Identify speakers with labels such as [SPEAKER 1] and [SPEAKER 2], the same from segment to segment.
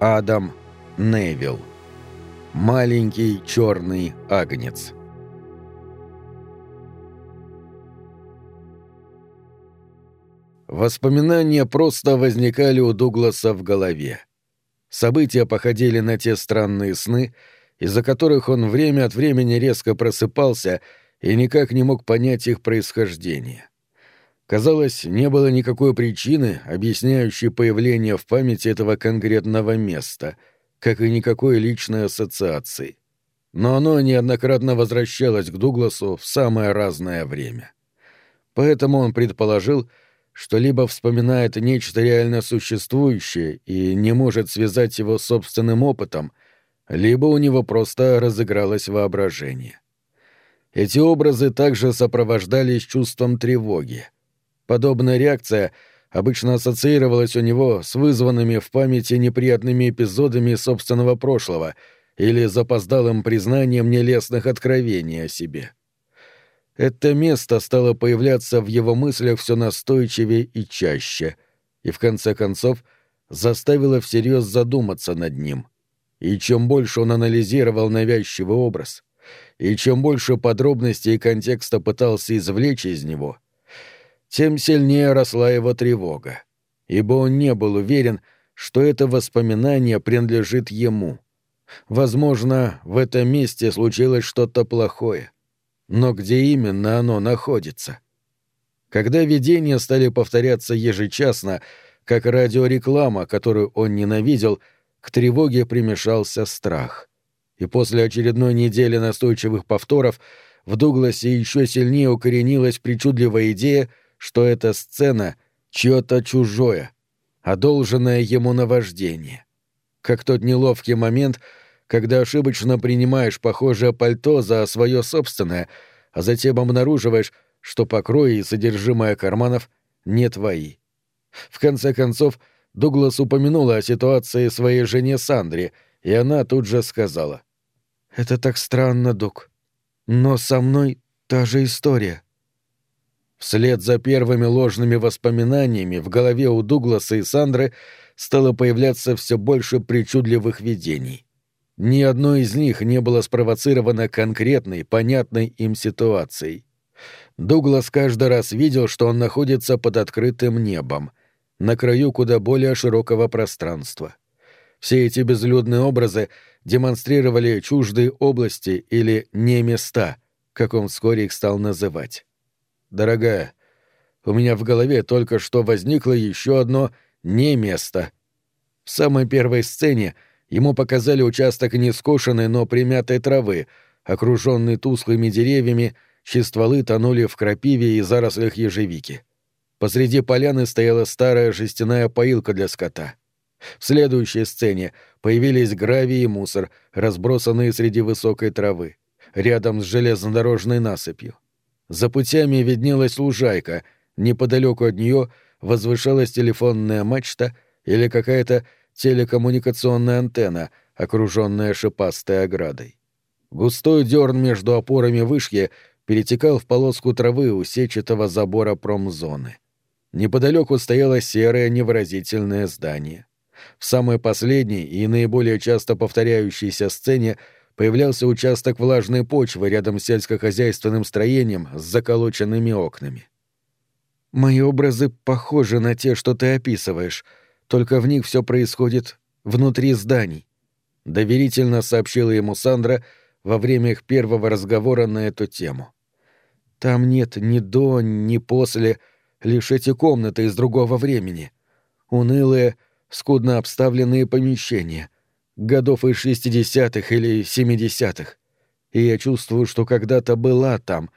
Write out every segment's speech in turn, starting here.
[SPEAKER 1] Адам Невилл. Маленький черный агнец. Воспоминания просто возникали у Дугласа в голове. События походили на те странные сны, из-за которых он время от времени резко просыпался и никак не мог понять их происхождение. Казалось, не было никакой причины, объясняющей появление в памяти этого конкретного места, как и никакой личной ассоциации. Но оно неоднократно возвращалось к Дугласу в самое разное время. Поэтому он предположил, что либо вспоминает нечто реально существующее и не может связать его собственным опытом, либо у него просто разыгралось воображение. Эти образы также сопровождались чувством тревоги — Подобная реакция обычно ассоциировалась у него с вызванными в памяти неприятными эпизодами собственного прошлого или запоздалым признанием нелестных откровений о себе. Это место стало появляться в его мыслях все настойчивее и чаще, и в конце концов заставило всерьез задуматься над ним. И чем больше он анализировал навязчивый образ, и чем больше подробностей и контекста пытался извлечь из него — тем сильнее росла его тревога, ибо он не был уверен, что это воспоминание принадлежит ему. Возможно, в этом месте случилось что-то плохое. Но где именно оно находится? Когда видения стали повторяться ежечасно, как радиореклама, которую он ненавидел, к тревоге примешался страх. И после очередной недели настойчивых повторов в Дугласе еще сильнее укоренилась причудливая идея, что эта сцена — чье-то чужое, одолженное ему наваждение. Как тот неловкий момент, когда ошибочно принимаешь похожее пальто за свое собственное, а затем обнаруживаешь, что покрои и содержимое карманов не твои. В конце концов, Дуглас упомянула о ситуации своей жене Сандре, и она тут же сказала. «Это так странно, Дуг. Но со мной та же история». Вслед за первыми ложными воспоминаниями в голове у Дугласа и Сандры стало появляться все больше причудливых видений. Ни одно из них не было спровоцировано конкретной, понятной им ситуацией. Дуглас каждый раз видел, что он находится под открытым небом, на краю куда более широкого пространства. Все эти безлюдные образы демонстрировали чуждые области или не места, как он вскоре их стал называть. «Дорогая, у меня в голове только что возникло еще одно «не место». В самой первой сцене ему показали участок нескошенной, но примятой травы, окруженный тусклыми деревьями, чьи стволы тонули в крапиве и зарослях ежевики. Посреди поляны стояла старая жестяная поилка для скота. В следующей сцене появились гравий и мусор, разбросанные среди высокой травы, рядом с железнодорожной насыпью. За путями виднелась лужайка, неподалеку от нее возвышалась телефонная мачта или какая-то телекоммуникационная антенна, окруженная шипастой оградой. Густой дерн между опорами вышки перетекал в полоску травы у сетчатого забора промзоны. Неподалеку стояло серое невыразительное здание. В самой последней и наиболее часто повторяющейся сцене появлялся участок влажной почвы рядом с сельскохозяйственным строением с заколоченными окнами. «Мои образы похожи на те, что ты описываешь, только в них все происходит внутри зданий», — доверительно сообщила ему Сандра во время их первого разговора на эту тему. «Там нет ни до, ни после, лишь эти комнаты из другого времени. Унылые, скудно обставленные помещения — годов из шестидесятых или семидесятых. И я чувствую, что когда-то была там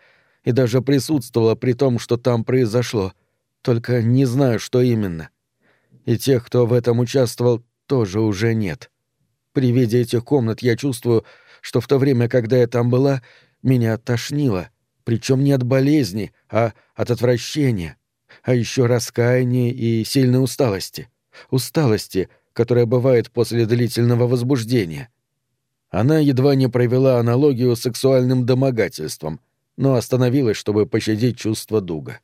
[SPEAKER 1] и даже присутствовала при том, что там произошло, только не знаю, что именно. И тех, кто в этом участвовал, тоже уже нет. При виде этих комнат я чувствую, что в то время, когда я там была, меня тошнило, причем не от болезни, а от отвращения, а еще раскаяния и сильной усталости. Усталости — которое бывает после длительного возбуждения. Она едва не провела аналогию с сексуальным домогательством, но остановилась, чтобы пощадить чувство Дуга.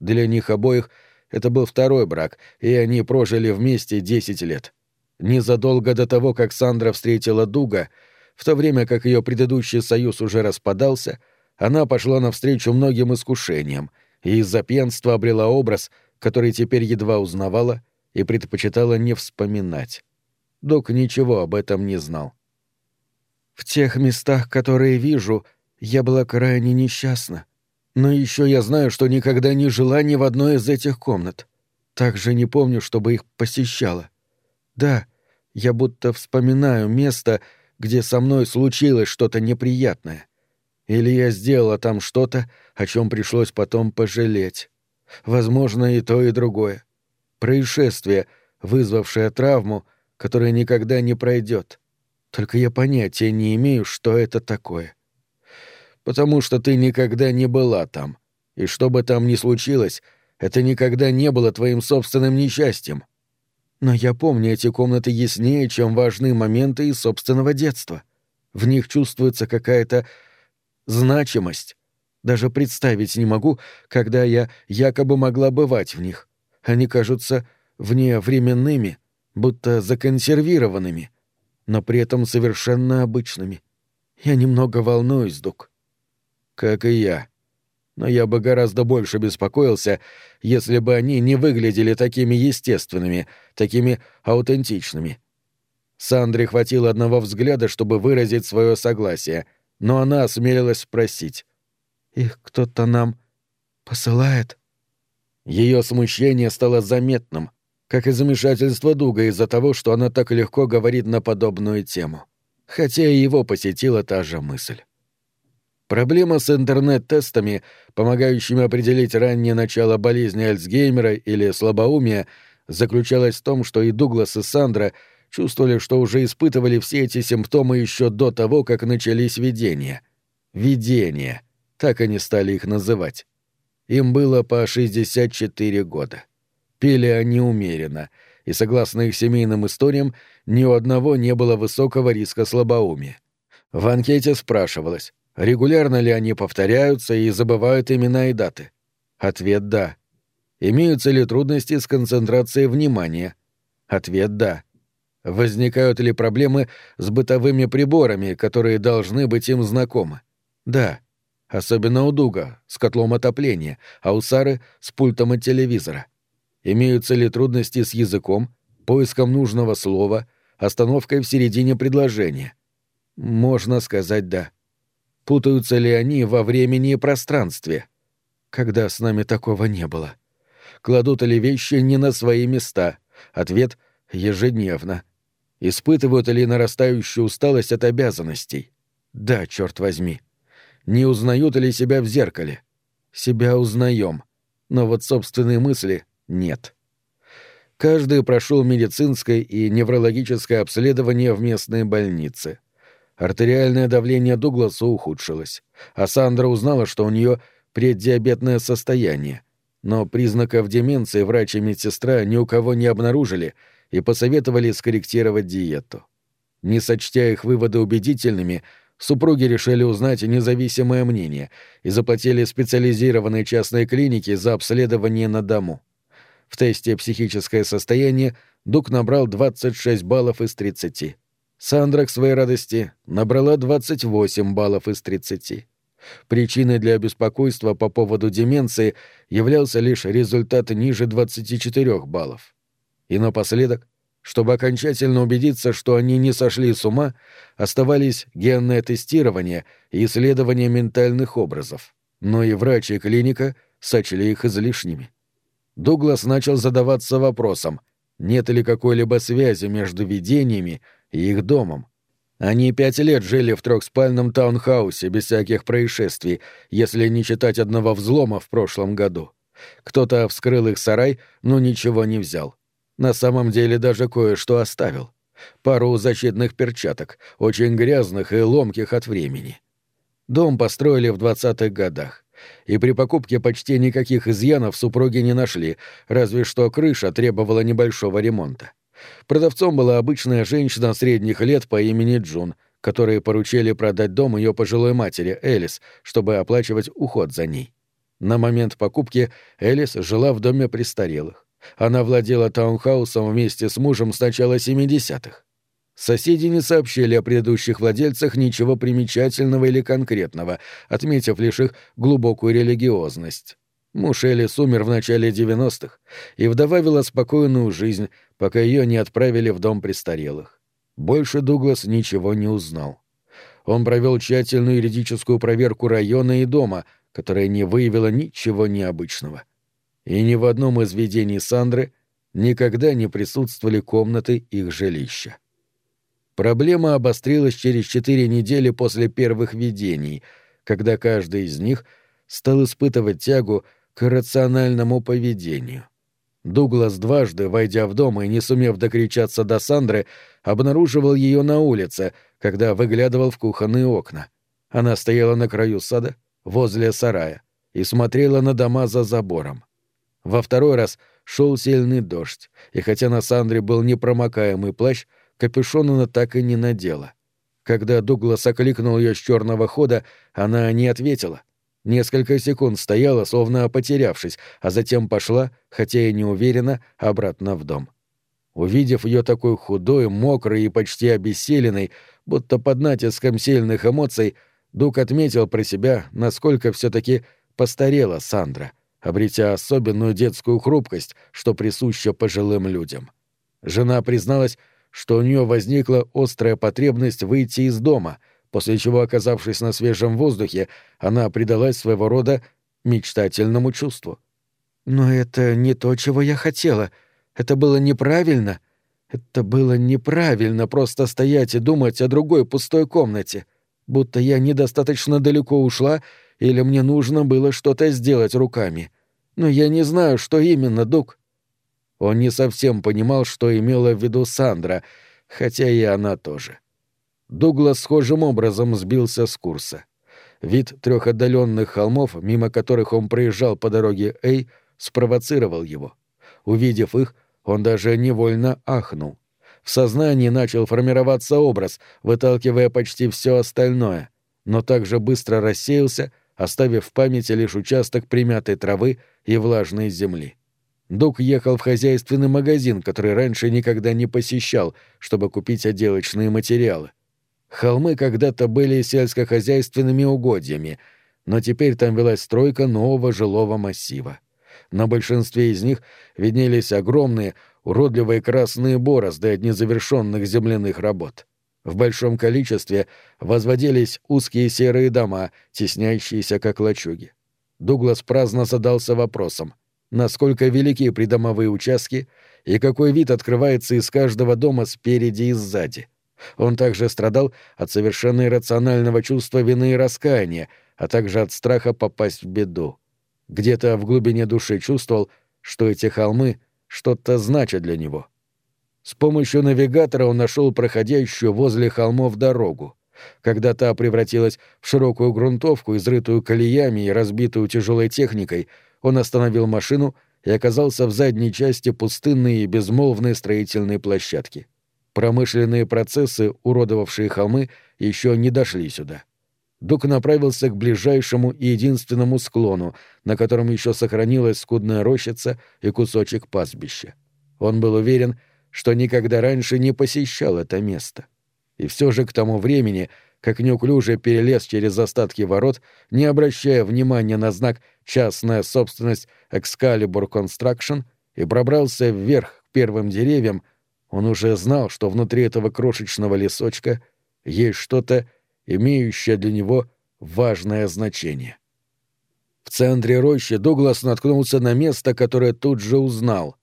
[SPEAKER 1] Для них обоих это был второй брак, и они прожили вместе десять лет. незадолго до того, как Сандра встретила Дуга, в то время как ее предыдущий союз уже распадался, она пошла навстречу многим искушениям и из-за пьянства обрела образ, который теперь едва узнавала и предпочитала не вспоминать. Док ничего об этом не знал. «В тех местах, которые вижу, я была крайне несчастна. Но еще я знаю, что никогда не жила ни в одной из этих комнат. Также не помню, чтобы их посещала. Да, я будто вспоминаю место, где со мной случилось что-то неприятное. Или я сделала там что-то, о чем пришлось потом пожалеть. Возможно, и то, и другое. Происшествие, вызвавшее травму, которая никогда не пройдет. Только я понятия не имею, что это такое. Потому что ты никогда не была там. И что бы там ни случилось, это никогда не было твоим собственным несчастьем. Но я помню эти комнаты яснее, чем важные моменты из собственного детства. В них чувствуется какая-то значимость. Даже представить не могу, когда я якобы могла бывать в них. Они кажутся вневременными, будто законсервированными, но при этом совершенно обычными. Я немного волнуюсь, Дук. Как и я но я бы гораздо больше беспокоился, если бы они не выглядели такими естественными, такими аутентичными. Сандре хватило одного взгляда, чтобы выразить свое согласие, но она осмелилась спросить. «Их кто-то нам посылает?» Ее смущение стало заметным, как и замешательство Дуга из-за того, что она так легко говорит на подобную тему. Хотя и его посетила та же мысль. Проблема с интернет-тестами, помогающими определить раннее начало болезни Альцгеймера или слабоумия, заключалась в том, что и Дуглас, и Сандра чувствовали, что уже испытывали все эти симптомы еще до того, как начались видения. Видения. Так они стали их называть. Им было по 64 года. Пели они умеренно, и, согласно их семейным историям, ни у одного не было высокого риска слабоумия. В анкете спрашивалось, Регулярно ли они повторяются и забывают имена и даты? Ответ «да». Имеются ли трудности с концентрацией внимания? Ответ «да». Возникают ли проблемы с бытовыми приборами, которые должны быть им знакомы? Да. Особенно у Дуга, с котлом отопления, а у Сары — с пультом от телевизора. Имеются ли трудности с языком, поиском нужного слова, остановкой в середине предложения? Можно сказать «да». Путаются ли они во времени и пространстве? Когда с нами такого не было? Кладут ли вещи не на свои места? Ответ — ежедневно. Испытывают ли нарастающую усталость от обязанностей? Да, черт возьми. Не узнают ли себя в зеркале? Себя узнаем. Но вот собственные мысли — нет. Каждый прошел медицинское и неврологическое обследование в местной больнице. Артериальное давление Дугласа ухудшилось, а Сандра узнала, что у нее преддиабетное состояние. Но признаков деменции врач и медсестра ни у кого не обнаружили и посоветовали скорректировать диету. Не сочтя их выводы убедительными, супруги решили узнать независимое мнение и заплатили специализированной частной клинике за обследование на дому. В тесте «Психическое состояние» Дуг набрал 26 баллов из 30. Сандра, к своей радости, набрала 28 баллов из 30. Причиной для беспокойства по поводу деменции являлся лишь результат ниже 24 баллов. И напоследок, чтобы окончательно убедиться, что они не сошли с ума, оставались генное тестирование и исследование ментальных образов. Но и врач и клиника сочли их излишними. Дуглас начал задаваться вопросом, нет ли какой-либо связи между видениями и их домом. Они пять лет жили в трехспальном таунхаусе без всяких происшествий, если не считать одного взлома в прошлом году. Кто-то вскрыл их сарай, но ничего не взял. На самом деле даже кое-что оставил. Пару защитных перчаток, очень грязных и ломких от времени. Дом построили в двадцатых годах. И при покупке почти никаких изъянов супруги не нашли, разве что крыша требовала небольшого ремонта. Продавцом была обычная женщина средних лет по имени Джун, которые поручили продать дом ее пожилой матери, Элис, чтобы оплачивать уход за ней. На момент покупки Элис жила в доме престарелых. Она владела таунхаусом вместе с мужем с начала 70-х. Соседи не сообщили о предыдущих владельцах ничего примечательного или конкретного, отметив лишь их глубокую религиозность. Муж Элис умер в начале 90-х, и вдова вела спокойную жизнь, пока ее не отправили в дом престарелых. Больше Дуглас ничего не узнал. Он провел тщательную юридическую проверку района и дома, которая не выявила ничего необычного. И ни в одном из видений Сандры никогда не присутствовали комнаты их жилища. Проблема обострилась через четыре недели после первых видений, когда каждый из них стал испытывать тягу к рациональному поведению. Дуглас дважды, войдя в дом и не сумев докричаться до Сандры, обнаруживал ее на улице, когда выглядывал в кухонные окна. Она стояла на краю сада, возле сарая, и смотрела на дома за забором. Во второй раз шел сильный дождь, и хотя на Сандре был непромокаемый плащ, капюшон она так и не надела. Когда Дуглас окликнул ее с черного хода, она не ответила. Несколько секунд стояла, словно потерявшись, а затем пошла, хотя и не уверенно, обратно в дом. Увидев ее такой худой, мокрой и почти обессиленной, будто под натиском сильных эмоций, Дуг отметил про себя, насколько все-таки постарела Сандра, обретя особенную детскую хрупкость, что присуща пожилым людям. Жена призналась, что у нее возникла острая потребность выйти из дома, после чего, оказавшись на свежем воздухе, она предалась своего рода мечтательному чувству. «Но это не то, чего я хотела. Это было неправильно. Это было неправильно просто стоять и думать о другой пустой комнате, будто я недостаточно далеко ушла или мне нужно было что-то сделать руками. Но я не знаю, что именно, Дук. Он не совсем понимал, что имела в виду Сандра, хотя и она тоже. Дуглас схожим образом сбился с курса. Вид трех отдаленных холмов, мимо которых он проезжал по дороге Эй, спровоцировал его. Увидев их, он даже невольно ахнул. В сознании начал формироваться образ, выталкивая почти все остальное, но также быстро рассеялся, оставив в памяти лишь участок примятой травы и влажной земли. Дуг ехал в хозяйственный магазин, который раньше никогда не посещал, чтобы купить отделочные материалы. Холмы когда-то были сельскохозяйственными угодьями, но теперь там велась стройка нового жилого массива. На большинстве из них виднелись огромные, уродливые красные борозды от незавершенных земляных работ. В большом количестве возводились узкие серые дома, теснящиеся как лачуги. Дуглас праздно задался вопросом — насколько велики придомовые участки и какой вид открывается из каждого дома спереди и сзади. Он также страдал от совершенно иррационального чувства вины и раскаяния, а также от страха попасть в беду. Где-то в глубине души чувствовал, что эти холмы что-то значат для него. С помощью навигатора он нашел проходящую возле холмов дорогу. Когда та превратилась в широкую грунтовку, изрытую колеями и разбитую тяжелой техникой, он остановил машину и оказался в задней части пустынной и безмолвной строительной площадки. Промышленные процессы, уродовавшие холмы, еще не дошли сюда. Дук направился к ближайшему и единственному склону, на котором еще сохранилась скудная рощица и кусочек пастбища. Он был уверен, что никогда раньше не посещал это место. И все же к тому времени как неуклюже перелез через остатки ворот, не обращая внимания на знак «Частная собственность Excalibur Construction» и пробрался вверх к первым деревьям, он уже знал, что внутри этого крошечного лесочка есть что-то, имеющее для него важное значение. В центре рощи Дуглас наткнулся на место, которое тут же узнал.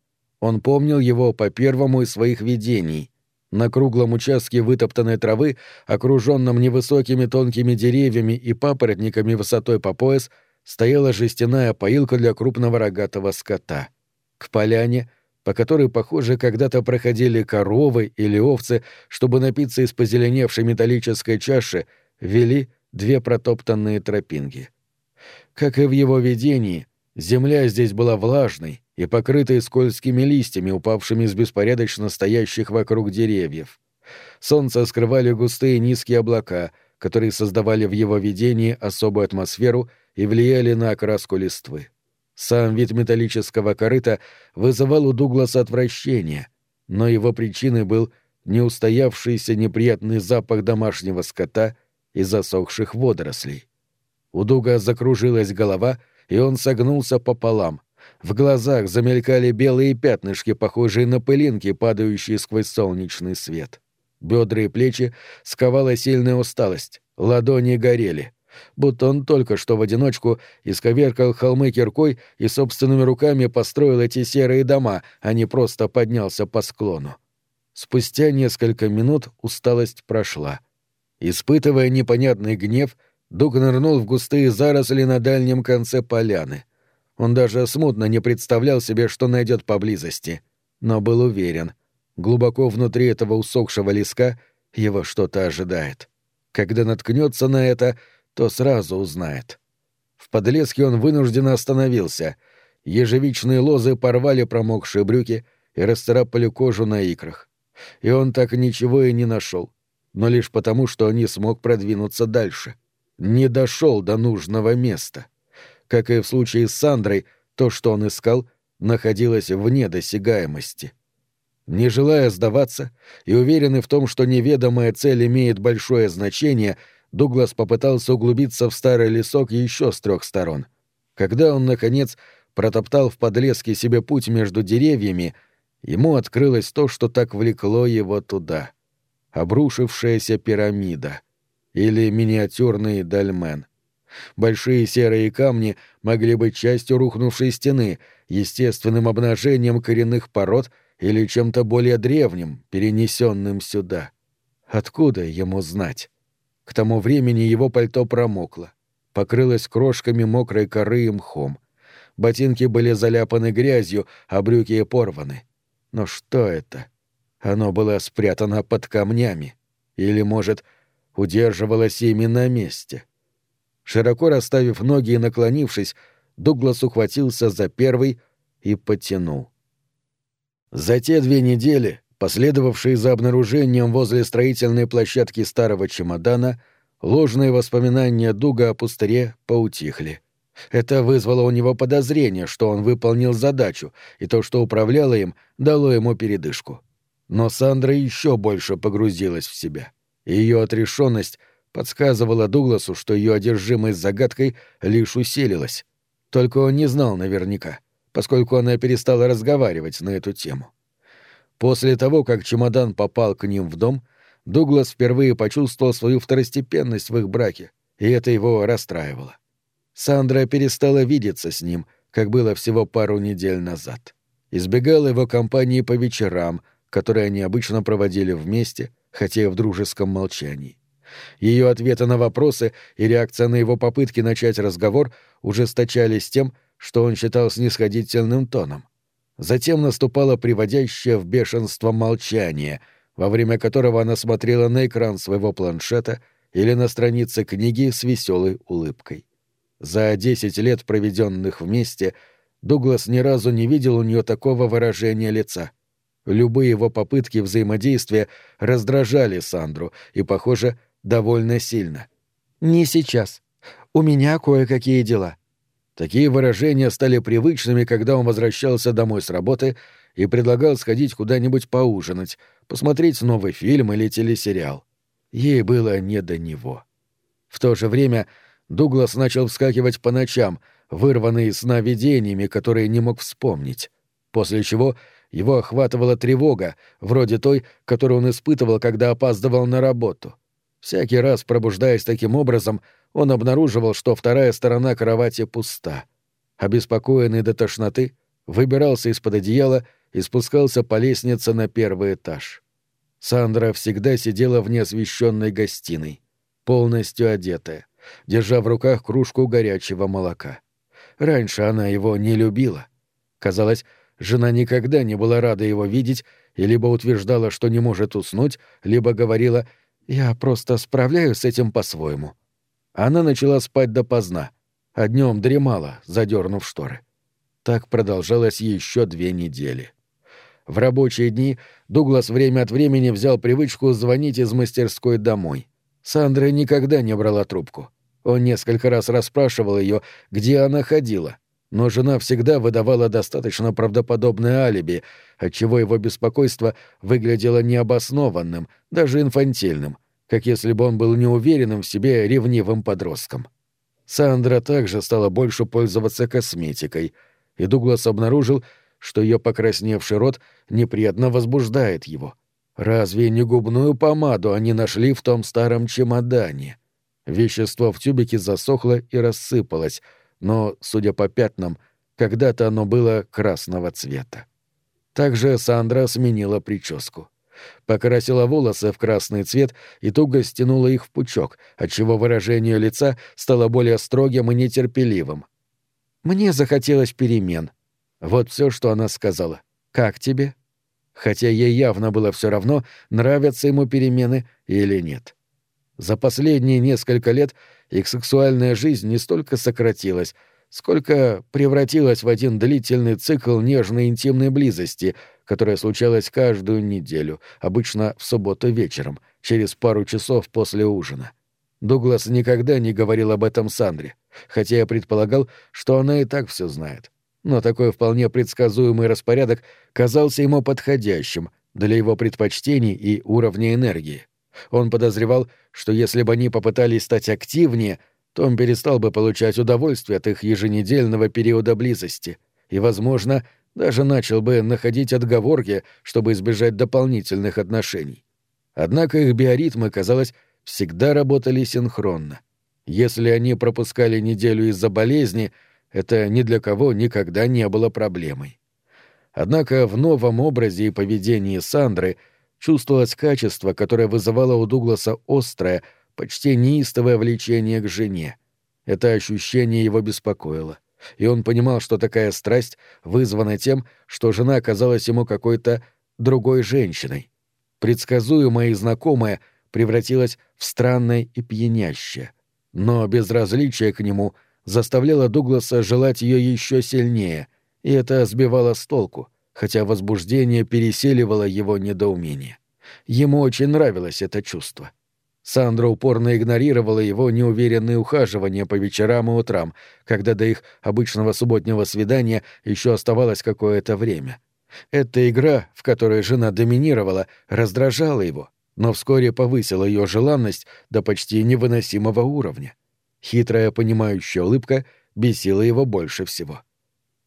[SPEAKER 1] Он помнил его по первому из своих видений — на круглом участке вытоптанной травы, окруженном невысокими тонкими деревьями и папоротниками высотой по пояс, стояла жестяная поилка для крупного рогатого скота. К поляне, по которой, похоже, когда-то проходили коровы или овцы, чтобы напиться из позеленевшей металлической чаши, вели две протоптанные тропинки. Как и в его видении, земля здесь была влажной, и покрытые скользкими листьями, упавшими с беспорядочно стоящих вокруг деревьев. Солнце скрывали густые низкие облака, которые создавали в его видении особую атмосферу и влияли на окраску листвы. Сам вид металлического корыта вызывал у Дугласа отвращение, но его причиной был неустоявшийся неприятный запах домашнего скота и засохших водорослей. У Дуга закружилась голова, и он согнулся пополам. В глазах замелькали белые пятнышки, похожие на пылинки, падающие сквозь солнечный свет. Бедра и плечи сковала сильная усталость, ладони горели будто он только что в одиночку исковеркал холмы киркой и собственными руками построил эти серые дома, а не просто поднялся по склону. Спустя несколько минут усталость прошла. Испытывая непонятный гнев, Дуг нырнул в густые заросли на дальнем конце поляны. Он даже смутно не представлял себе, что найдет поблизости, но был уверен, глубоко внутри этого усохшего леска его что-то ожидает. Когда наткнется на это — то сразу узнает. В подлеске он вынужденно остановился. Ежевичные лозы порвали промокшие брюки и расцарапали кожу на икрах. И он так ничего и не нашел, но лишь потому, что не смог продвинуться дальше. Не дошел до нужного места. Как и в случае с Сандрой, то, что он искал, находилось вне досягаемости. Не желая сдаваться и уверенный в том, что неведомая цель имеет большое значение — Дуглас попытался углубиться в старый лесок еще с трех сторон. Когда он, наконец, протоптал в подлеске себе путь между деревьями, ему открылось то, что так влекло его туда. Обрушившаяся пирамида. Или миниатюрный дольмен. Большие серые камни могли быть частью рухнувшей стены, естественным обнажением коренных пород или чем-то более древним, перенесенным сюда. Откуда ему знать? К тому времени его пальто промокло, покрылось крошками мокрой коры и мхом. Ботинки были заляпаны грязью, а брюки порваны. Но что это? Оно было спрятано под камнями. Или, может, удерживалось ими на месте. Широко расставив ноги и наклонившись, Дуглас ухватился за первый и потянул. За те две недели последовавшие за обнаружением возле строительной площадки старого чемодана, ложные воспоминания Дуга о пустыре поутихли. Это вызвало у него подозрение, что он выполнил задачу, и то, что управляло им, дало ему передышку. Но Сандра еще больше погрузилась в себя. Ее отрешенность подсказывала Дугласу, что ее одержимость загадкой лишь усилилась. Только он не знал наверняка, поскольку она перестала разговаривать на эту тему. После того, как чемодан попал к ним в дом, Дуглас впервые почувствовал свою второстепенность в их браке, и это его расстраивало. Сандра перестала видеться с ним, как было всего пару недель назад. Избегала его компании по вечерам, которые они обычно проводили вместе, хотя и в дружеском молчании. Ее ответы на вопросы и реакция на его попытки начать разговор ужесточались тем, что он считал снисходительным тоном — Затем наступало приводящее в бешенство молчание, во время которого она смотрела на экран своего планшета или на страницы книги с веселой улыбкой. За десять лет, проведенных вместе, Дуглас ни разу не видел у нее такого выражения лица. Любые его попытки взаимодействия раздражали Сандру и, похоже, довольно сильно. «Не сейчас. У меня кое-какие дела», Такие выражения стали привычными, когда он возвращался домой с работы и предлагал сходить куда-нибудь поужинать, посмотреть новый фильм или телесериал. Ей было не до него. В то же время Дуглас начал вскакивать по ночам, вырванный из сна видениями, которые не мог вспомнить, после чего его охватывала тревога, вроде той, которую он испытывал, когда опаздывал на работу. Всякий раз, пробуждаясь таким образом, он обнаруживал, что вторая сторона кровати пуста. Обеспокоенный до тошноты, выбирался из-под одеяла и спускался по лестнице на первый этаж. Сандра всегда сидела в неосвещенной гостиной, полностью одетая, держа в руках кружку горячего молока. Раньше она его не любила. Казалось, жена никогда не была рада его видеть и либо утверждала, что не может уснуть, либо говорила «Я просто справляюсь с этим по-своему». Она начала спать допоздна, а днем дремала, задернув шторы. Так продолжалось еще две недели. В рабочие дни Дуглас время от времени взял привычку звонить из мастерской домой. Сандра никогда не брала трубку. Он несколько раз расспрашивал ее, где она ходила, но жена всегда выдавала достаточно правдоподобное алиби, отчего его беспокойство выглядело необоснованным, даже инфантильным, как если бы он был неуверенным в себе ревнивым подростком. Сандра также стала больше пользоваться косметикой, и Дуглас обнаружил, что ее покрасневший рот неприятно возбуждает его. Разве не губную помаду они нашли в том старом чемодане? Вещество в тюбике засохло и рассыпалось — но, судя по пятнам, когда-то оно было красного цвета. Также Сандра сменила прическу. Покрасила волосы в красный цвет и туго стянула их в пучок, отчего выражение лица стало более строгим и нетерпеливым. «Мне захотелось перемен». Вот все, что она сказала. «Как тебе?» Хотя ей явно было все равно, нравятся ему перемены или нет. За последние несколько лет их сексуальная жизнь не столько сократилась, сколько превратилась в один длительный цикл нежной интимной близости, которая случалась каждую неделю, обычно в субботу вечером, через пару часов после ужина. Дуглас никогда не говорил об этом Сандре, хотя я предполагал, что она и так все знает. Но такой вполне предсказуемый распорядок казался ему подходящим для его предпочтений и уровня энергии. Он подозревал, что если бы они попытались стать активнее, то он перестал бы получать удовольствие от их еженедельного периода близости и, возможно, даже начал бы находить отговорки, чтобы избежать дополнительных отношений. Однако их биоритмы, казалось, всегда работали синхронно. Если они пропускали неделю из-за болезни, это ни для кого никогда не было проблемой. Однако в новом образе и поведении Сандры — чувствовалось качество, которое вызывало у Дугласа острое, почти неистовое влечение к жене. Это ощущение его беспокоило. И он понимал, что такая страсть вызвана тем, что жена оказалась ему какой-то другой женщиной. Предсказуемая и знакомая превратилась в странное и пьянящее. Но безразличие к нему заставляло Дугласа желать ее еще сильнее, и это сбивало с толку — хотя возбуждение переселивало его недоумение. Ему очень нравилось это чувство. Сандра упорно игнорировала его неуверенные ухаживания по вечерам и утрам, когда до их обычного субботнего свидания еще оставалось какое-то время. Эта игра, в которой жена доминировала, раздражала его, но вскоре повысила ее желанность до почти невыносимого уровня. Хитрая понимающая улыбка бесила его больше всего. —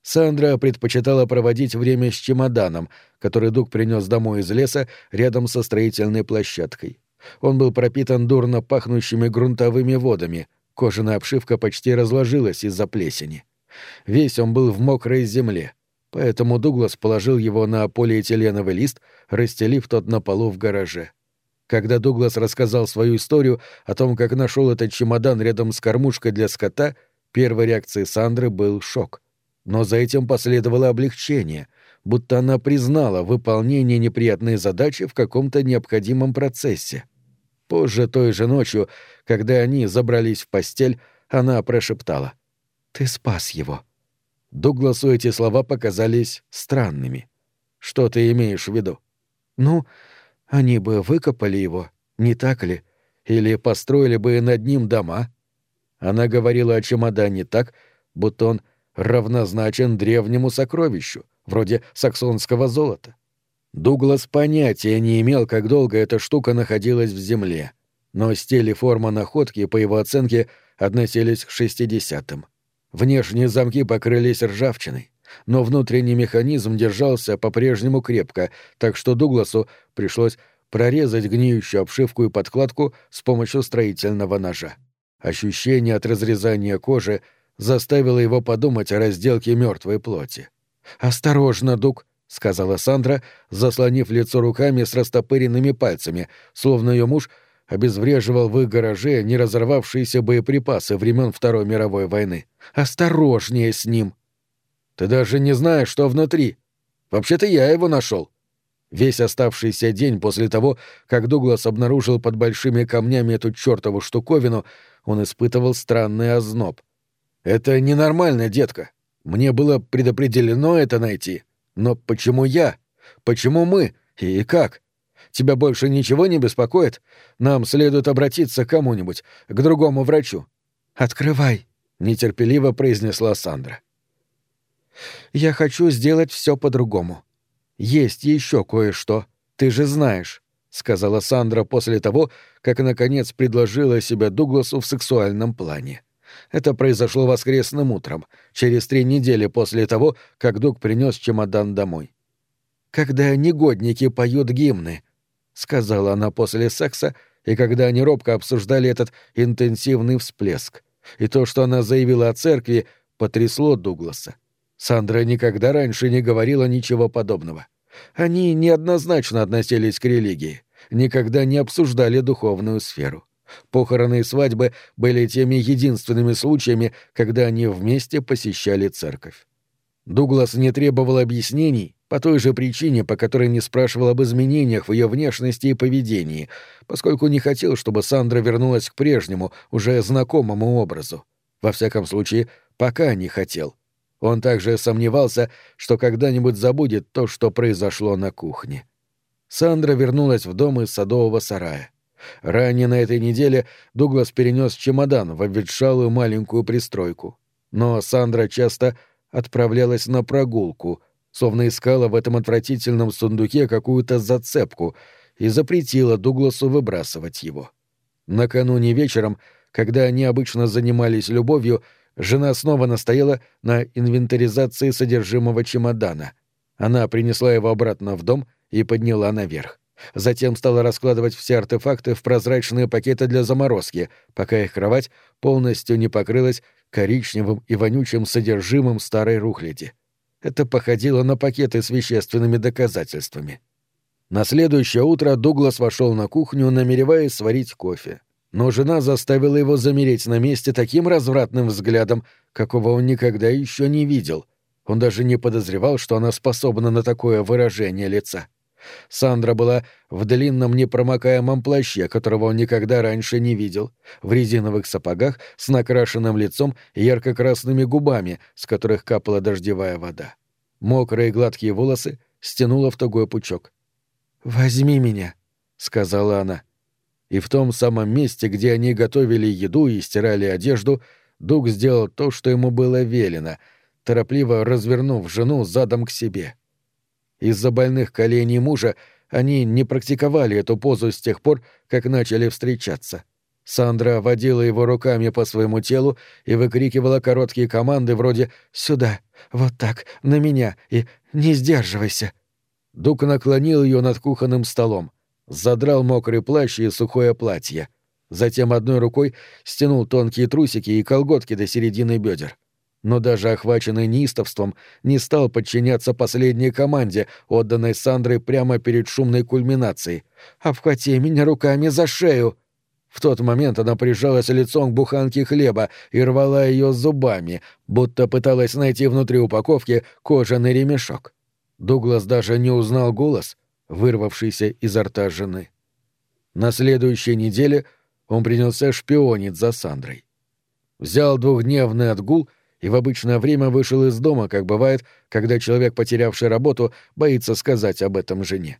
[SPEAKER 1] Сандра предпочитала проводить время с чемоданом, который Дуг принес домой из леса рядом со строительной площадкой. Он был пропитан дурно пахнущими грунтовыми водами, кожаная обшивка почти разложилась из-за плесени. Весь он был в мокрой земле, поэтому Дуглас положил его на полиэтиленовый лист, расстелив тот на полу в гараже. Когда Дуглас рассказал свою историю о том, как нашел этот чемодан рядом с кормушкой для скота, первой реакцией Сандры был шок — но за этим последовало облегчение, будто она признала выполнение неприятной задачи в каком-то необходимом процессе. Позже той же ночью, когда они забрались в постель, она прошептала «Ты спас его». Дугласу эти слова показались странными. «Что ты имеешь в виду?» «Ну, они бы выкопали его, не так ли? Или построили бы над ним дома?» Она говорила о чемодане так, будто он равнозначен древнему сокровищу, вроде саксонского золота. Дуглас понятия не имел, как долго эта штука находилась в земле, но стиль и форма находки, по его оценке, относились к 60-м. Внешние замки покрылись ржавчиной, но внутренний механизм держался по-прежнему крепко, так что Дугласу пришлось прорезать гниющую обшивку и подкладку с помощью строительного ножа. Ощущение от разрезания кожи — заставило его подумать о разделке мертвой плоти. «Осторожно, Дук», — сказала Сандра, заслонив лицо руками с растопыренными пальцами, словно ее муж обезвреживал в их гараже не разорвавшиеся боеприпасы времен Второй мировой войны. «Осторожнее с ним!» «Ты даже не знаешь, что внутри. Вообще-то я его нашел. Весь оставшийся день после того, как Дуглас обнаружил под большими камнями эту чертову штуковину, он испытывал странный озноб. Это ненормально, детка. Мне было предопределено это найти. Но почему я? Почему мы? И как? Тебя больше ничего не беспокоит? Нам следует обратиться к кому-нибудь, к другому врачу. Открывай, нетерпеливо произнесла Сандра.
[SPEAKER 2] Я хочу сделать все по-другому. Есть еще кое-что, ты же знаешь, сказала Сандра после того, как наконец предложила себя Дугласу в сексуальном плане. Это произошло воскресным утром, через три недели после того, как Дуг принес чемодан домой. «Когда негодники поют гимны», — сказала она после секса, и когда они робко обсуждали этот интенсивный всплеск. И то, что она заявила о церкви, потрясло Дугласа. Сандра никогда раньше не говорила ничего подобного. Они неоднозначно относились к религии, никогда не обсуждали духовную сферу. Похороны и свадьбы были теми единственными случаями, когда они вместе посещали церковь. Дуглас не требовал объяснений по той же причине, по которой не спрашивал об изменениях в ее внешности и поведении, поскольку не хотел, чтобы Сандра вернулась к прежнему, уже знакомому образу. Во всяком случае, пока не хотел. Он также сомневался, что когда-нибудь забудет то, что произошло на кухне. Сандра вернулась в дом из садового сарая. Ранее на этой неделе Дуглас перенес чемодан в обветшалую маленькую пристройку. Но Сандра часто отправлялась на прогулку, словно искала в этом отвратительном сундуке какую-то зацепку и запретила Дугласу выбрасывать его. Накануне вечером, когда они обычно занимались любовью, жена снова настояла на инвентаризации содержимого чемодана. Она принесла его обратно в дом и подняла наверх. Затем стала раскладывать все артефакты в прозрачные пакеты для заморозки, пока их кровать полностью не покрылась коричневым и вонючим содержимым старой рухляди. Это походило на пакеты с вещественными доказательствами. На следующее утро Дуглас вошел на кухню, намереваясь сварить кофе. Но жена заставила его замереть на месте таким развратным взглядом, какого он никогда еще не видел. Он даже не подозревал, что она способна на такое выражение лица. Сандра была в длинном непромокаемом плаще, которого он никогда раньше не видел, в резиновых сапогах с накрашенным лицом и ярко-красными губами, с которых капала дождевая вода. Мокрые гладкие волосы стянула в тугой пучок. «Возьми меня», — сказала она. И в том самом месте, где они готовили еду и стирали одежду, Дуг сделал то, что ему было велено, торопливо развернув жену задом к себе — из-за больных коленей мужа они не практиковали эту позу с тех пор, как начали встречаться. Сандра водила его руками по своему телу и выкрикивала короткие команды вроде «Сюда! Вот так! На меня! И не сдерживайся!» Дук наклонил ее над кухонным столом, задрал мокрый плащ и сухое платье. Затем одной рукой стянул тонкие трусики и колготки до середины бедер но даже охваченный неистовством не стал подчиняться последней команде, отданной Сандрой прямо перед шумной кульминацией. «Обхвати меня руками за шею!» В тот момент она прижалась лицом к буханке хлеба и рвала ее зубами, будто пыталась найти внутри упаковки кожаный ремешок. Дуглас даже не узнал голос, вырвавшийся изо рта жены. На следующей неделе он принялся шпионить за Сандрой. Взял двухдневный отгул — и в обычное время вышел из дома, как бывает, когда человек, потерявший работу, боится сказать об этом жене.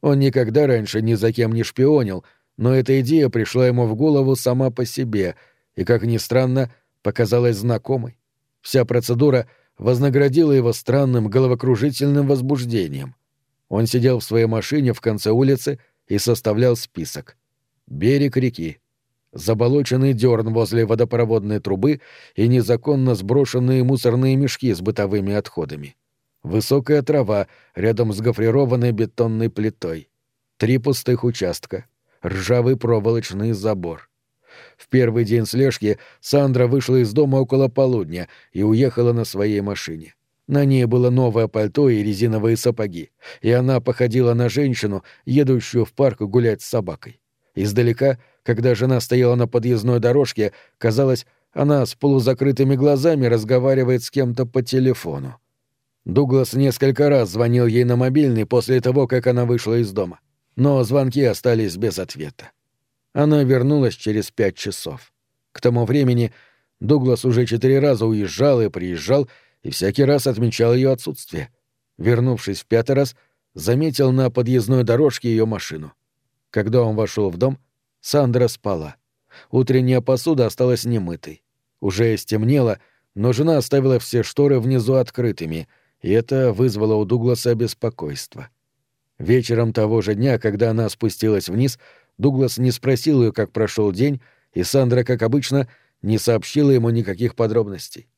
[SPEAKER 2] Он никогда раньше ни за кем не шпионил, но эта идея пришла ему в голову сама по себе и, как ни странно, показалась знакомой. Вся процедура вознаградила его странным головокружительным возбуждением. Он сидел в своей машине в конце улицы и составлял список. Берег реки, заболоченный дерн возле водопроводной трубы и незаконно сброшенные мусорные мешки с бытовыми отходами. Высокая трава рядом с гофрированной бетонной плитой. Три пустых участка. Ржавый проволочный забор. В первый день слежки Сандра вышла из дома около полудня и уехала на своей машине. На ней было новое пальто и резиновые сапоги, и она походила на женщину, едущую в парк гулять с собакой. Издалека когда жена стояла на подъездной дорожке, казалось, она с полузакрытыми глазами разговаривает с кем-то по телефону. Дуглас несколько раз звонил ей на мобильный после того, как она вышла из дома, но звонки остались без ответа. Она вернулась через пять часов. К тому времени Дуглас уже четыре раза уезжал и приезжал, и всякий раз отмечал ее отсутствие. Вернувшись в пятый раз, заметил на подъездной дорожке ее машину. Когда он вошел в дом — Сандра спала. Утренняя посуда осталась немытой. Уже стемнело,
[SPEAKER 1] но жена оставила все шторы внизу открытыми, и это вызвало у Дугласа беспокойство. Вечером того же дня, когда она спустилась вниз, Дуглас не спросил ее, как прошел день, и Сандра, как обычно, не сообщила ему никаких подробностей.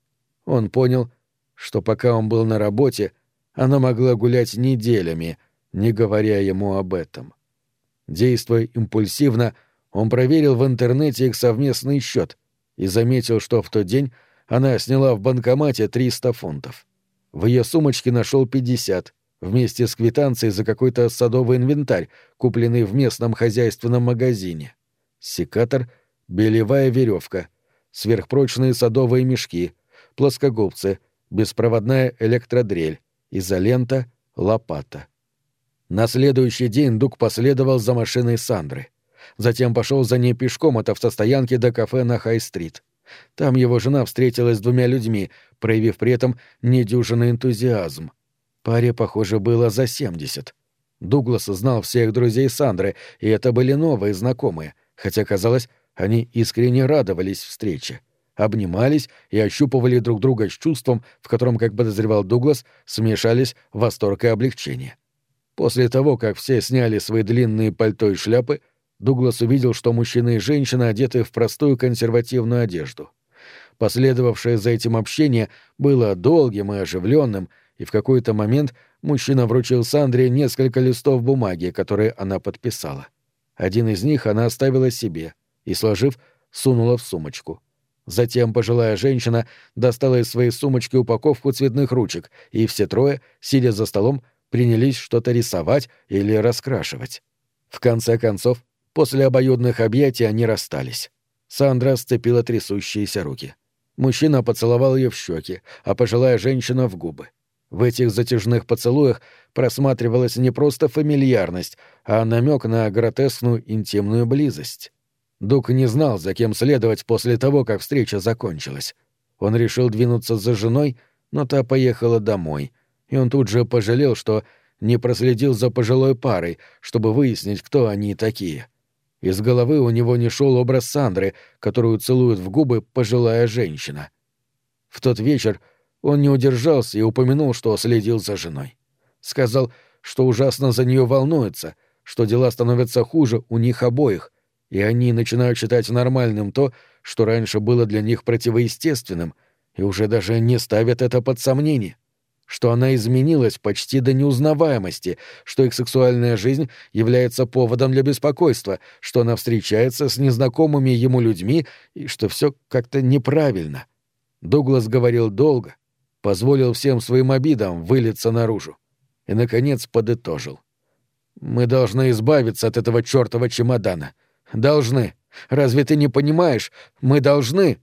[SPEAKER 1] Он понял, что пока он был на работе, она могла гулять неделями, не говоря ему об этом. Действуя импульсивно, он проверил в интернете их совместный счет и заметил, что в тот день она сняла в банкомате 300 фунтов. В ее сумочке нашел 50, вместе с квитанцией за какой-то садовый инвентарь, купленный в местном хозяйственном магазине. Секатор, белевая веревка, сверхпрочные садовые мешки, плоскогубцы, беспроводная электродрель, изолента, лопата. На следующий день Дук последовал за машиной Сандры. Затем пошел за ней пешком от автостоянки до кафе на Хай-стрит. Там его жена встретилась с двумя людьми, проявив при этом недюжинный энтузиазм. Паре, похоже, было за семьдесят. Дуглас знал всех друзей Сандры, и это были новые знакомые, хотя, казалось, они искренне радовались встрече. Обнимались и ощупывали друг друга с чувством, в котором, как подозревал Дуглас, смешались восторг и облегчение. После того, как все сняли свои длинные пальто и шляпы, Дуглас увидел, что мужчина и женщина одеты в простую консервативную одежду. Последовавшее за этим общение было долгим и оживленным, и в какой-то момент мужчина вручил Сандре несколько листов бумаги, которые она подписала. Один из них она оставила себе и, сложив, сунула в сумочку. Затем пожилая женщина достала из своей сумочки упаковку цветных ручек, и все трое, сидя за столом, принялись что-то рисовать или раскрашивать. В конце концов, После обоюдных объятий они расстались. Сандра сцепила трясущиеся руки. Мужчина поцеловал ее в щеки, а пожилая женщина — в губы. В этих затяжных поцелуях просматривалась не просто фамильярность, а намек на гротескную интимную близость. Дук не знал, за кем следовать после того, как встреча закончилась. Он решил двинуться за женой, но та поехала домой, и он тут же пожалел, что не проследил за пожилой парой, чтобы выяснить, кто они такие. Из головы у него не шел образ Сандры, которую целует в губы пожилая женщина. В тот вечер он не удержался и упомянул, что следил за женой. Сказал, что ужасно за нее волнуется, что дела становятся хуже у них обоих, и они начинают считать нормальным то, что раньше было для них противоестественным, и уже даже не ставят это под сомнение что она изменилась почти до неузнаваемости, что их сексуальная жизнь является поводом для беспокойства, что она встречается с незнакомыми ему людьми и что все как-то неправильно. Дуглас говорил долго, позволил всем своим обидам вылиться наружу и, наконец, подытожил. «Мы должны избавиться от этого чёртова чемодана. Должны. Разве ты не понимаешь? Мы должны!»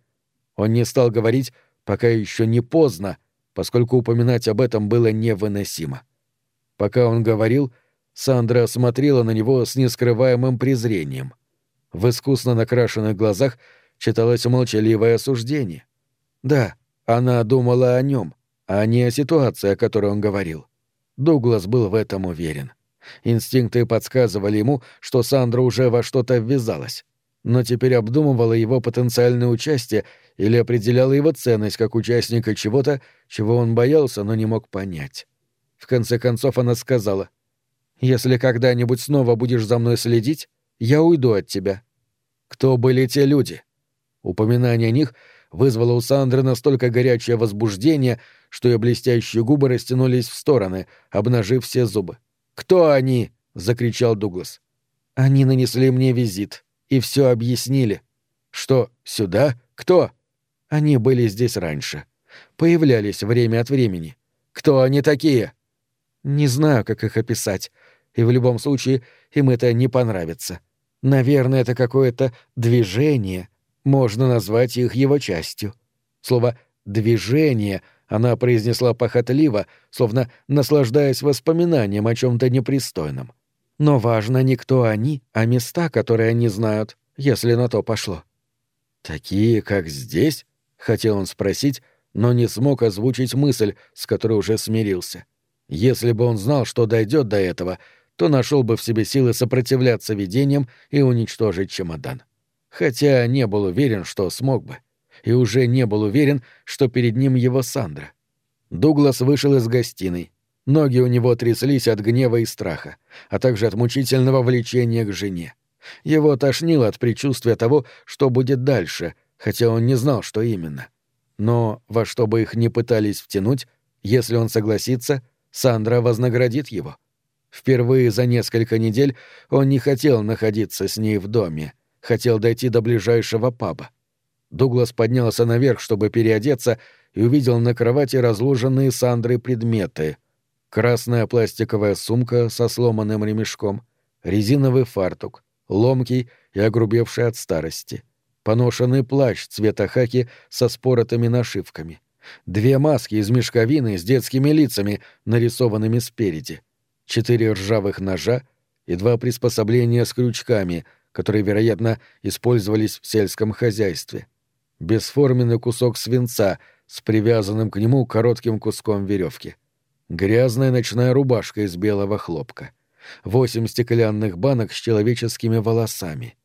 [SPEAKER 1] Он не стал говорить, пока еще не поздно, — поскольку упоминать об этом было невыносимо. Пока он говорил, Сандра смотрела на него с нескрываемым презрением. В искусно накрашенных глазах читалось молчаливое осуждение. Да, она думала о нем, а не о ситуации, о которой он говорил. Дуглас был в этом уверен. Инстинкты подсказывали ему, что Сандра уже во что-то ввязалась но теперь обдумывала его потенциальное участие или определяла его ценность как участника чего-то, чего он боялся, но не мог понять. В конце концов она сказала, «Если когда-нибудь снова будешь за мной следить, я уйду от тебя». Кто были те люди? Упоминание о них вызвало у Сандры настолько горячее возбуждение, что ее блестящие губы растянулись в стороны, обнажив все зубы. «Кто они?» — закричал Дуглас. «Они нанесли мне визит», и все объяснили. Что, сюда? Кто? Они были здесь раньше. Появлялись время от времени. Кто они такие? Не знаю, как их описать. И в любом случае им это не понравится. Наверное, это какое-то движение. Можно назвать их его частью. Слово «движение» она произнесла похотливо, словно наслаждаясь воспоминанием о чем-то непристойном. Но важно не кто они, а места, которые они знают, если на то пошло. «Такие, как здесь?» — хотел он спросить, но не смог озвучить мысль, с которой уже смирился. Если бы он знал, что дойдет до этого, то нашел бы в себе силы сопротивляться видениям и уничтожить чемодан. Хотя не был уверен, что смог бы. и уже не был уверен, что перед ним его Сандра. Дуглас вышел из гостиной. Ноги у него тряслись от гнева и страха, а также от мучительного влечения к жене. Его тошнило от предчувствия того, что будет дальше, хотя он не знал, что именно. Но во что бы их ни пытались втянуть, если он согласится, Сандра вознаградит его. Впервые за несколько недель он не хотел находиться с ней в доме, хотел дойти до ближайшего паба. Дуглас поднялся наверх, чтобы переодеться, и увидел на кровати разложенные Сандрой предметы. Красная пластиковая сумка со сломанным ремешком, резиновый фартук, ломкий и огрубевший от старости, поношенный плащ цвета хаки со споротыми нашивками, две маски из мешковины с детскими лицами, нарисованными спереди, четыре ржавых ножа и два приспособления с крючками, которые, вероятно, использовались в сельском хозяйстве. Бесформенный кусок свинца — с привязанным к нему коротким куском веревки. Грязная ночная рубашка из белого хлопка. Восемь стеклянных банок с человеческими волосами.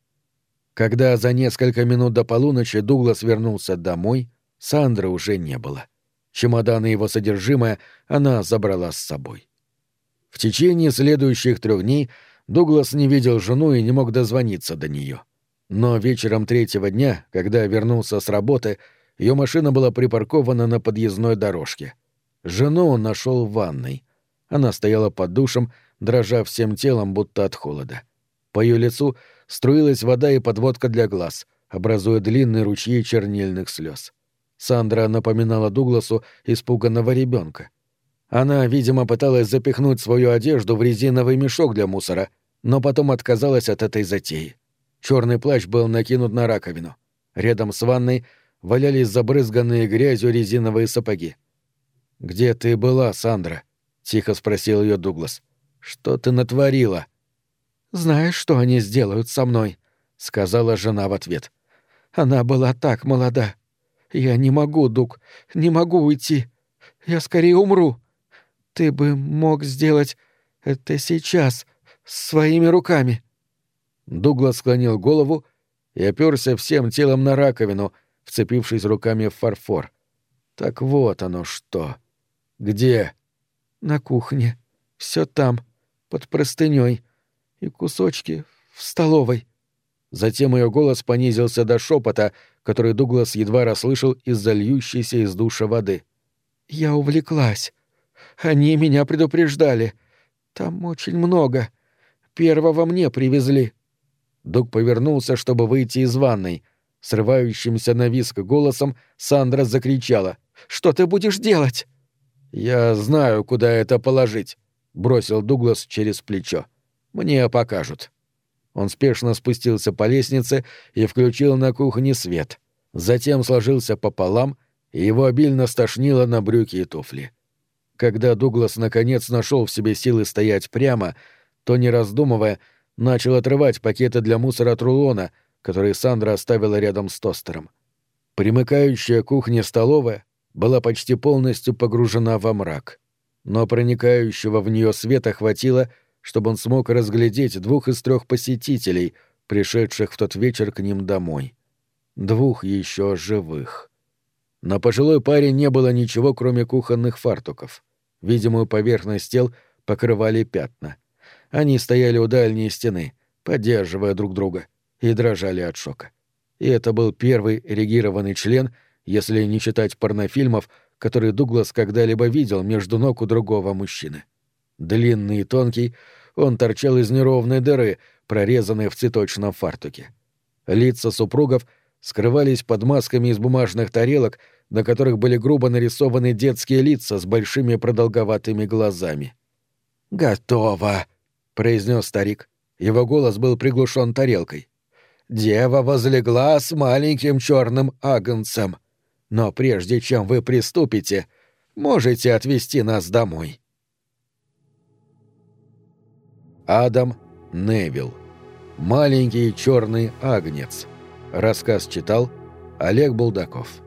[SPEAKER 1] Когда за несколько минут до полуночи Дуглас вернулся домой, Сандры уже не было. Чемодан и его содержимое она забрала с собой. В течение следующих трех дней Дуглас не видел жену и не мог дозвониться до нее. Но вечером третьего дня, когда вернулся с работы, ее машина была припаркована на подъездной дорожке. Жену он нашел в ванной. Она стояла под душем, дрожа всем телом, будто от холода. По ее лицу струилась вода и подводка для глаз, образуя длинные ручьи чернильных слез. Сандра напоминала Дугласу испуганного ребенка. Она, видимо, пыталась запихнуть свою одежду в резиновый мешок для мусора, но потом отказалась от этой затеи. Черный плащ был накинут на раковину. Рядом с ванной валялись забрызганные грязью резиновые сапоги. «Где ты была, Сандра?» — тихо спросил ее Дуглас. «Что ты натворила?»
[SPEAKER 2] «Знаешь, что они сделают со мной?» — сказала жена в ответ. «Она была так молода. Я не могу, Дуг, не могу уйти. Я скорее умру. Ты бы мог сделать это сейчас, своими руками».
[SPEAKER 1] Дуглас склонил голову и оперся всем телом на раковину — вцепившись руками в фарфор. Так вот оно что. Где?
[SPEAKER 2] На кухне. Все там, под простыней. И кусочки в столовой.
[SPEAKER 1] Затем ее голос понизился до шепота, который Дуглас едва расслышал из-за льющейся из душа воды.
[SPEAKER 2] «Я увлеклась. Они меня предупреждали. Там очень много. Первого мне привезли».
[SPEAKER 1] Дуг повернулся, чтобы выйти из ванной — Срывающимся на виск голосом Сандра закричала. «Что ты будешь делать?» «Я знаю, куда это положить», — бросил Дуглас через плечо. «Мне покажут». Он спешно спустился по лестнице и включил на кухне свет. Затем сложился пополам, и его обильно стошнило на брюки и туфли. Когда Дуглас наконец нашел в себе силы стоять прямо, то, не раздумывая, начал отрывать пакеты для мусора от рулона — который Сандра оставила рядом с тостером. Примыкающая кухня-столовая была почти полностью погружена во мрак, но проникающего в нее света хватило, чтобы он смог разглядеть двух из трех посетителей, пришедших в тот вечер к ним домой. Двух еще живых. На пожилой паре не было ничего, кроме кухонных фартуков. Видимую поверхность тел покрывали пятна. Они стояли у дальней стены, поддерживая друг друга — и дрожали от шока. И это был первый эрегированный член, если не считать порнофильмов, которые Дуглас когда-либо видел между ног у другого мужчины. Длинный и тонкий, он торчал из неровной дыры, прорезанной в цветочном фартуке. Лица супругов скрывались под масками из бумажных тарелок, на которых были грубо нарисованы детские лица с большими продолговатыми глазами.
[SPEAKER 2] «Готово», — произнес старик.
[SPEAKER 1] Его голос был приглушен тарелкой
[SPEAKER 2] дева возлегла с маленьким черным агнцем. Но прежде чем вы приступите, можете отвезти нас домой.
[SPEAKER 1] Адам Невилл. Маленький черный агнец. Рассказ читал Олег Булдаков.